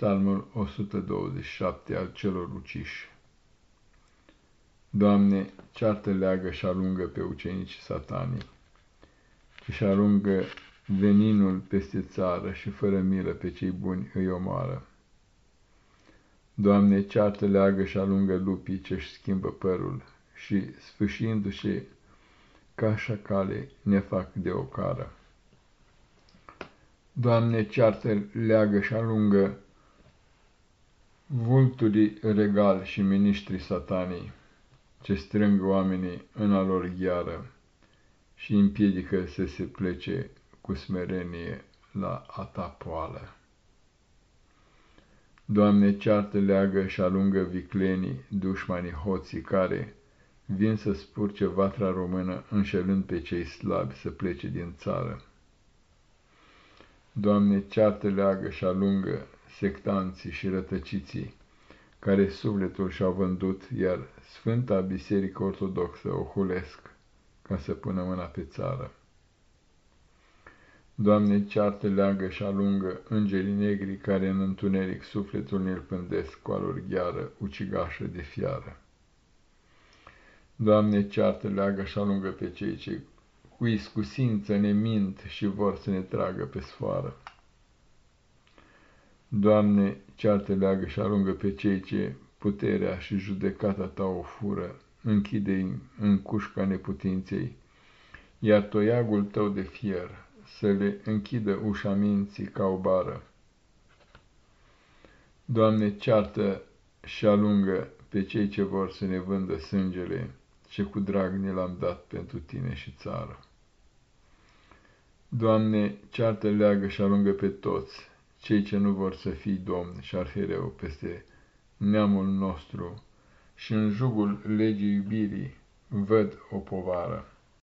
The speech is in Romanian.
Psalmul 127 al celor uciși. Doamne, ceartă leagă și alungă pe ucenici satanii, și alungă veninul peste țară și fără milă pe cei buni îi omoară. Doamne, ceartă leagă și alungă lupii ce-și schimbă părul și, sfâșindu-și ca șacale, ne fac de ocară. Doamne, ceartă leagă și alungă vulturii regali și miniștrii satanii, ce strâng oamenii în a lor gheară și împiedică să se plece cu smerenie la a ta poală. Doamne, ceartă leagă și alungă viclenii, dușmanii hoții care vin să spurce vatra română, înșelând pe cei slabi să plece din țară. Doamne, ceartă leagă și alungă sectanții și rătăciții, care sufletul și-au vândut, iar Sfânta Biserică Ortodoxă o hulesc ca să pună mâna pe țară. Doamne, ceartă leagă și alungă îngerii negri care în întuneric sufletul ne-l pândesc cu alor gheară, ucigașă de fiară. Doamne, ceartă leagă și alungă pe cei ce cu iscusință ne mint și vor să ne tragă pe sfoară. Doamne, ceartă leagă și alungă pe cei ce puterea și judecata ta o fură, închide în cușca neputinței, iar toiagul tău de fier să le închidă ușa minții ca o bară. Doamne, ceartă și alungă pe cei ce vor să ne vândă sângele, ce cu drag ne l-am dat pentru tine și țară. Doamne, ceartă leagă și alungă pe toți, cei ce nu vor să fii domn și arhereu peste neamul nostru și în jugul legii iubirii văd o povară.